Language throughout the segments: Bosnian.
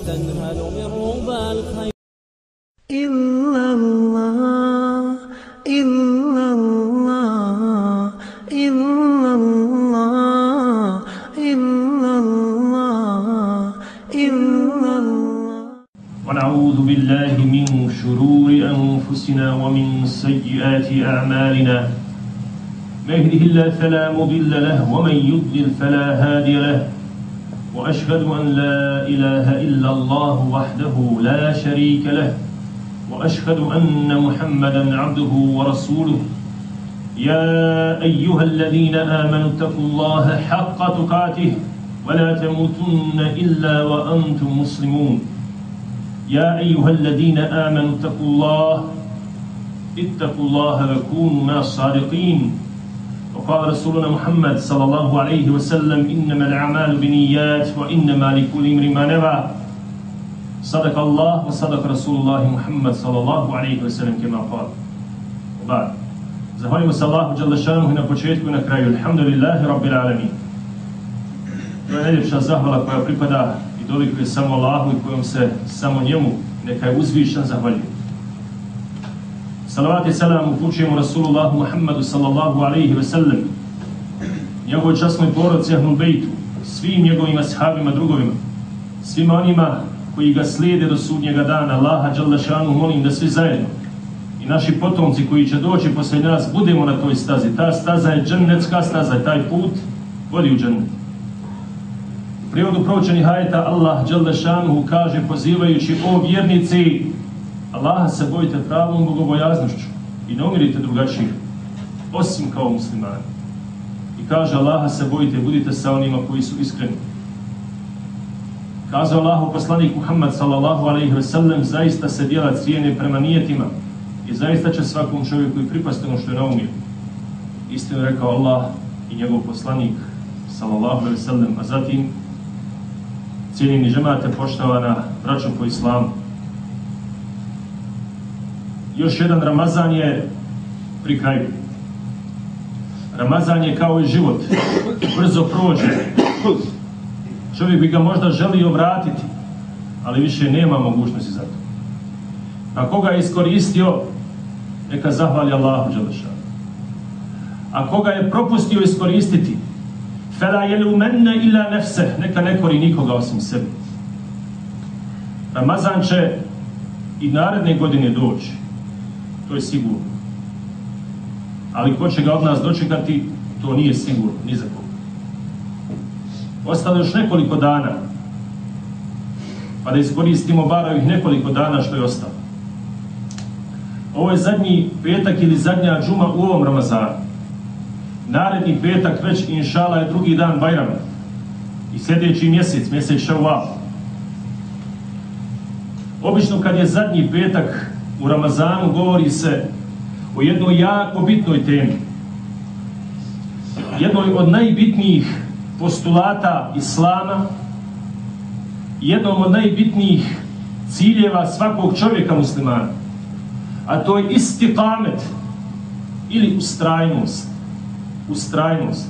وتنهل من ربى الخير. إلا الله إلا الله إلا الله إلا الله إلا الله ونعوذ بالله من شرور أنفسنا ومن سيئات أعمالنا. من يهده الله فلا مضل له ومن يضلل فلا هادي له. وأشهد أن لا إله إلا الله وحده لا شريك له وأشهد أن محمدا عبده ورسوله. يا أيها الذين آمنوا اتقوا الله حق تقاته ولا تموتن إلا وأنتم مسلمون. يا أيها الذين آمنوا اتقوا الله اتقوا الله وكونوا مع الصادقين. وقال رسولنا محمد صلى الله عليه وسلم إنما الأعمال بنيات وإنما لكل امرئ ما نوى صدق الله وصدق رسول الله محمد صلى الله عليه وسلم كما قال وبعد Zahvaljujemo se Allahu Đalešanuhu na početku i na kraju. Alhamdulillahi Rabbil Alamin. To je najljepša zahvala koja pripada i dolikuje samo Allahu i kojom se samo njemu neka je uzvišan zahvaljuje. Salavat i selam upućujemo Rasulullahu Muhammedu sallallahu alaihi ve sellem, njegovoj časnoj porodci Ahlul Bejtu, svim njegovim ashabima, drugovima, svima onima koji ga slijede do sudnjega dana, Allaha Đalešanu, molim da svi zajedno i naši potomci koji će doći posle nas, budemo na toj stazi. Ta staza je džennetska staza, taj put vodi u džennet. U prirodu proučenih hajeta Allah Đalešanu kaže pozivajući o vjernici Allaha se bojite pravom bogobojaznošću i ne umirite drugačije, osim kao muslimani. I kaže Allaha se bojite, budite sa onima koji su iskreni. Kazao Allahu poslanik Muhammad sallallahu alaihi ve sellem, zaista se dijela cijene prema nijetima i zaista će svakom čovjeku i pripasti ono što je naumio. Istinu rekao Allah i njegov poslanik sallallahu alaihi ve sellem, a zatim cijenini žemate poštovana braćo po islamu. Još jedan Ramazan je pri kraju. Ramazan je kao i život, brzo prođe. Čovjek bi ga možda želio vratiti, ali više nema mogućnosti za to. A koga je iskoristio, neka zahvali Allahu Đelešanu. A koga je propustio iskoristiti, fela jelu u menne ila nefse, neka ne kori nikoga osim sebe. Ramazan će i naredne godine doći. To je sigurno. Ali ko će ga od nas dočekati, to nije sigurno, ni za koga. Ostalo još nekoliko dana, pa da iskoristimo bar ovih nekoliko dana što je ostalo. Ovo je zadnji petak ili zadnja džuma u ovom Ramazanu. Naredni petak već, inšala, je drugi dan Bajrama. I sljedeći mjesec, mjesec Šavual. Obično kad je zadnji petak u Ramazanu govori se o jednoj jako bitnoj temi. Jednoj od najbitnijih postulata Islama, jednom od najbitnijih ciljeva svakog čovjeka muslimana. A to je istikamet ili ustrajnost. Ustrajnost.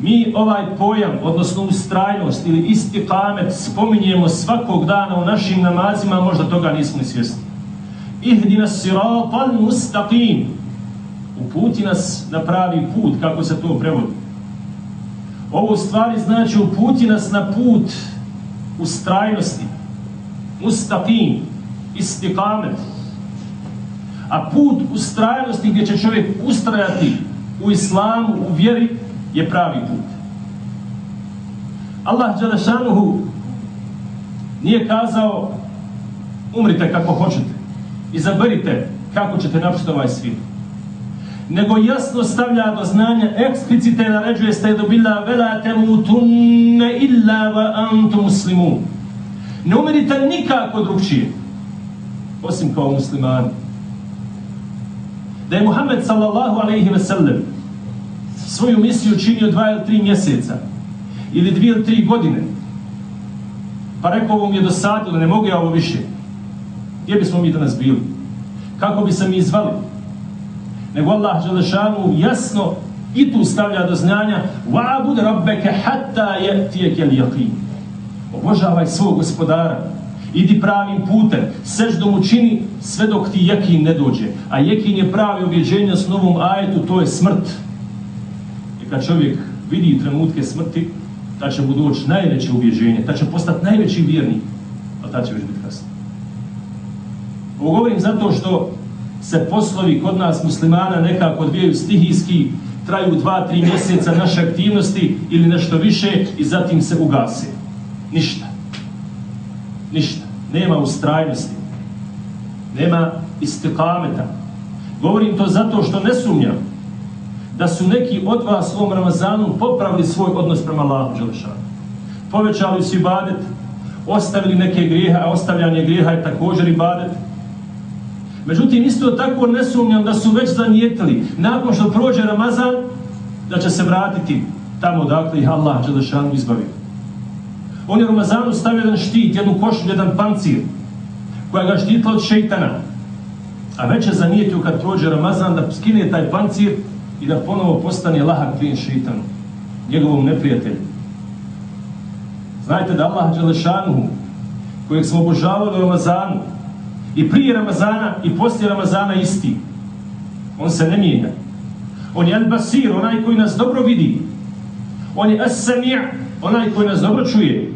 Mi ovaj pojam, odnosno ustrajnost ili istikamet, spominjemo svakog dana u našim namazima, možda toga nismo ni svjesni. Ihdina siratal mustaqim. Uputi nas na pravi put, kako se to prevodi. Ovo stvari znači uputi nas na put ustrajnosti. Mustaqim. istikamet A put ustrajnosti gdje će čovjek ustrajati u islamu, u vjeri, je pravi put. Allah Đalešanuhu nije kazao umrite kako hoćete, izaberite kako ćete napustiti ovaj svijet. Nego jasno stavlja do znanja, eksplicite naređuje ste do bila vela temutunne illa va antu muslimu. Ne umirite nikako drugčije, osim kao muslimani. Da je Muhammed sallallahu alaihi ve sellem svoju misiju činio dva ili tri mjeseca, ili dvije ili tri godine, pa rekao ovo mi je dosadilo, ne mogu ja ovo više, gdje bismo mi danas bili? Kako bi se mi izvali? Nego Allah Želešanu jasno i tu stavlja do znanja وَعَبُدْ رَبَّكَ حَتَّى يَتِيَكَ الْيَقِينَ Obožavaj svog gospodara. Idi pravim putem. Seždom učini sve dok ti jekin ne dođe. A jekin je pravi objeđenja s novom ajetu, to je smrt. I kad čovjek vidi trenutke smrti, ta će mu doći najveće ubježenje, ta će postati najveći vjernik, ali ta će već biti kasno. Ovo govorim zato što se poslovi kod nas muslimana nekako odvijaju stihijski, traju dva, tri mjeseca naše aktivnosti ili nešto više i zatim se ugase. Ništa. Ništa. Nema ustrajnosti. Nema istikameta. Govorim to zato što ne sumnjam da su neki od vas u ovom Ramazanu popravili svoj odnos prema Allahu Đelešanu. Povećali su ibadet, ostavili neke grijeha, a ostavljanje grijeha je također ibadet. Međutim, isto tako ne sumnjam da su već zanijetili, nakon što prođe Ramazan, da će se vratiti tamo dakle ih Allah Đelešanu izbavio. On je Ramazanu stavio jedan štit, jednu košu, jedan pancir, koja ga štitila od šeitana. A već je zanijetio kad prođe Ramazan da skine taj pancir i da ponovo postane lahak plin šeitanu, njegovom neprijatelju. Znajte da Allah Đelešanu, kojeg smo obožavali u Ramazanu, i prije Ramazana i poslije Ramazana isti, on se ne mijenja. On je Al-Basir, onaj koji nas dobro vidi. On je As-Sami' onaj koji nas dobro čuje.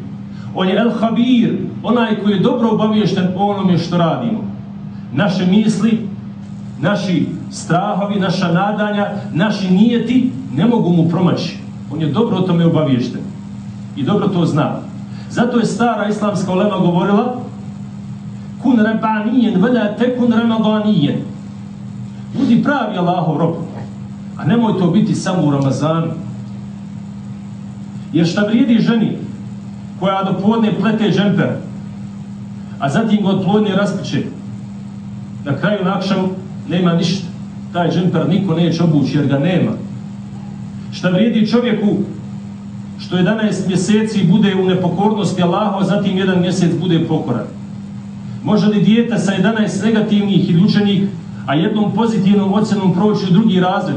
On je Al-Habir, onaj koji je dobro obavješten o onome što radimo. Naše misli, naši strahovi, naša nadanja, naši nijeti ne mogu mu promaći. On je dobro o tome obavješten. I dobro to zna. Zato je stara islamska ulema govorila kun rabanijen, vela tekun ramadanijen. Budi pravi Allahov rob. A nemoj to biti samo u Ramazanu. Jer šta vrijedi ženi koja do podne plete džemper, a zatim ga od plodne raspiče, na kraju nakšam nema ništa. Taj džemper niko neće obući jer ga nema. Šta vrijedi čovjeku što 11 mjeseci bude u nepokornosti Allaha, a zatim jedan mjesec bude pokoran. Može li dijete sa 11 negativnih ili učenih, a jednom pozitivnom ocenom proći u drugi razred?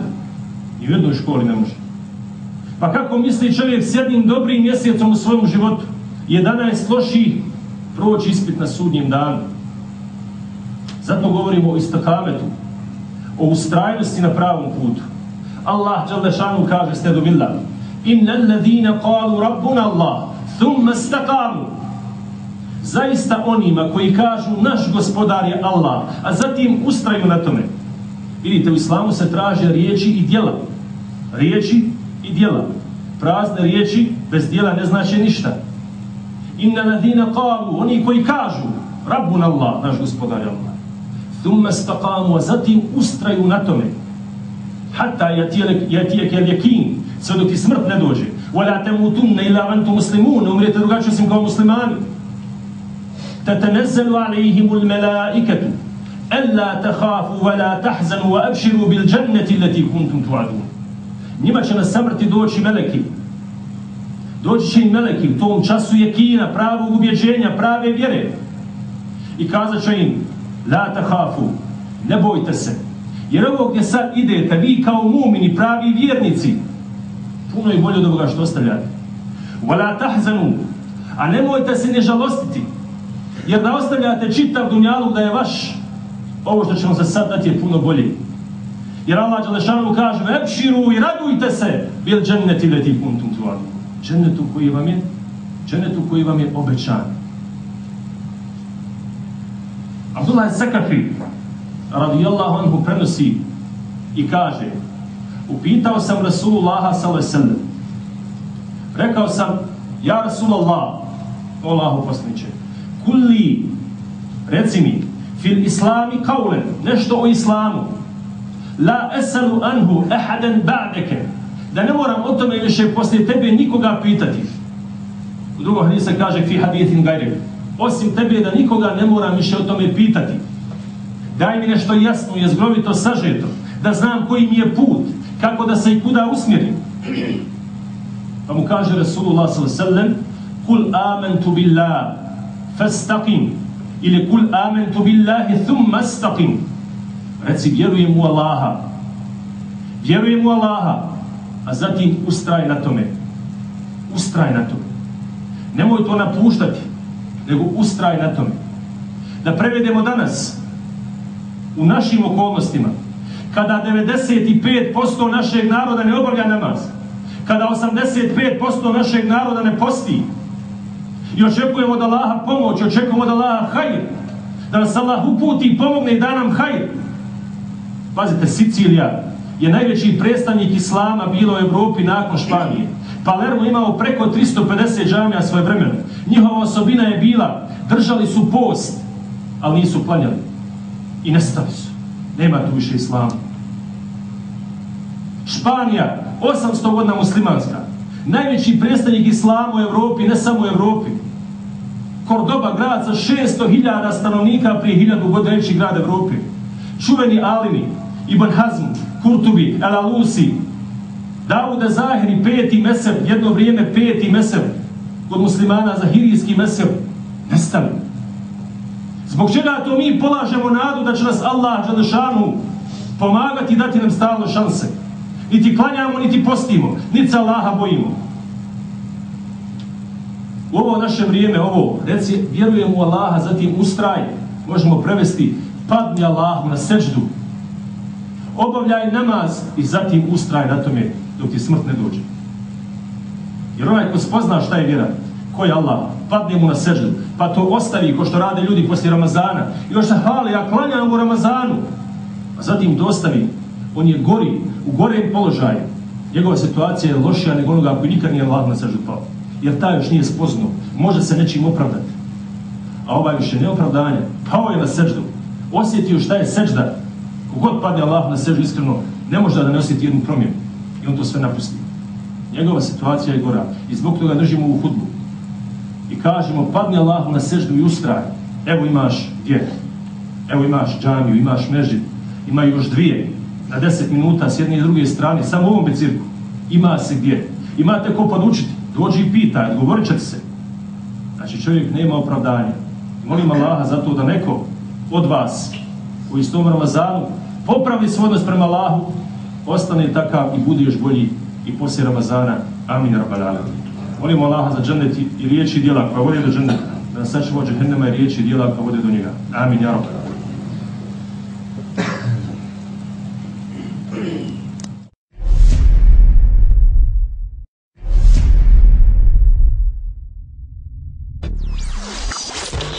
I u jednoj školi ne može. Pa kako misli čovjek s jednim dobrim mjesecom u svojom životu? 11 loših proći ispit na sudnjem danu. Zato govorimo o istakametu, o ustrajnosti na pravom putu. Allah Đalešanu kaže stedu billah Inna alladhina qalu rabbuna Allah thumma istakamu zaista onima koji kažu naš gospodar je Allah, a zatim ustraju na tome. Vidite, u islamu se traže riječi i djela. Riječi i djela. Prazne riječi bez djela ne znači ništa. Inna ladina qalu, oni koji kažu, Rabbun Allah, naš gospodar je Allah. Thumma staqamu, a zatim ustraju na tome. Hatta jatijek je ljekin, sve dok ti smrt ne dođe. Wala temutunne ila vantu muslimun, umrijete drugačije osim kao muslimani. تتنزل عليهم الملائكة ألا تخافوا ولا تحزنوا وأبشروا بالجنة التي كنتم توعدون njima će na samrti doći meleki. Doći će im meleki u tom času je kina, pravog ubjeđenja, prave vjere. I kazat će im, la tahafu, ne bojte se. Jer ovo gdje sad idete, vi kao mumini, pravi vjernici, puno je bolje od ovoga što ostavljate. Vala tahzanu, a nemojte se ne žalostiti. Jer da ostavljate čitav dunjalu da je vaš, ovo što ćemo se sad dati je puno bolje. Jer Allah Đalešanu kaže, Epširu i radujte se, bil dženneti leti kuntum tuadu. Džennetu koji vam je, džennetu koji vam je obećan. Abdullah Sakafi, radijallahu anhu, prenosi i kaže, upitao sam Rasulullaha sallallahu Rekao sam, ja Rasulallah, Allahu poslaniče, kulli, reci mi, fil islami kaulen, nešto o islamu, la esalu anhu ehaden ba'deke, da ne moram o tome više poslije tebe nikoga pitati. U drugom hadisa kaže fi hadijetin gajrek, osim tebe da nikoga ne moram više o tome pitati. Daj mi nešto jasno, jezgrovito, sažeto, da znam koji mi je put, kako da se i kuda usmjerim. Pa mu kaže Rasulullah sallam, kul amantu billah, fastaqim. Ili kul amantu billahi thumma istaqim. Reci vjerujem u Allaha. Vjerujem u Allaha. A zatim ustraj na tome. Ustraj na tome. Nemoj to napuštati, nego ustraj na tome. Da prevedemo danas, u našim okolnostima, kada 95% našeg naroda ne obavlja namaz, kada 85% našeg naroda ne posti, i očekujemo da Allaha pomoć, očekujemo da Allaha hajr, da nas Allah uputi i pomogne i da nam hajr. Pazite, Sicilija je najveći predstavnik Islama bilo u Evropi nakon Španije. Palermo imao preko 350 džamija svoje vremena. Njihova osobina je bila, držali su post, ali nisu planjali. I nestali su. Nema tu više Islama. Španija, 800 godina muslimanska. Najveći predstavnik Islama u Evropi, ne samo u Evropi. Kordoba, grad sa 600.000 stanovnika prije 1000 godina reći grad Evrope. Čuveni Alini, Ibn Hazm, Kurtubi, El Alusi, Davude Zahiri, peti mesel, jedno vrijeme peti mesel, kod muslimana zahirijski mesel, nestali. Zbog čega to mi polažemo nadu da će nas Allah Đalešanu pomagati i dati nam stalno šanse. Niti klanjamo, niti postimo, niti se Allaha bojimo. U ovo naše vrijeme, ovo, reci, vjerujem u Allaha, zatim ustraj, možemo prevesti, padni Allahu na seđdu, obavljaj namaz i zatim ustraj na tome dok ti smrt ne dođe. Jer onaj ko spozna šta je vjera, ko je Allah, padne mu na seždu, pa to ostavi ko što rade ljudi poslije Ramazana. I još se hvali, ja klanjam u Ramazanu. A zatim dostavi, on je gori, u gorem položaju. Njegova situacija je lošija nego onoga koji nikad nije Allah na seždu pao. Jer taj još nije spoznao, može se nečim opravdati. A ovaj više ne opravdanje, pao je na seždu, osjetio šta je sežda, kogod padne Allah na seždu iskreno, ne može da ne osjeti jednu promjenu. I on to sve napusti. Njegova situacija je gora. I zbog toga držimo u hudbu. I kažemo, padni Allahu na seždu i ustraj. Evo imaš gdje? Evo imaš džamiju, imaš mežid. Ima još dvije. Na deset minuta s jedne i druge strane. Samo u ovom becirku. Ima se gdje. Imate ko podučiti. Dođi i pitaj. odgovorit će se. Znači čovjek nema opravdanja. Molim Allaha zato da neko od vas u istom Ramazanu popravi svoj odnos prema Allahu ostane takav i bude još bolji i poslije Ramazana. Amin, rabbal alamin. Molimo Allaha za džennet i riječi i djela koja vode do dženneta. Da nas sačuva džehennema i riječi i djela koja vode do njega. Amin, ja rabbal alamin.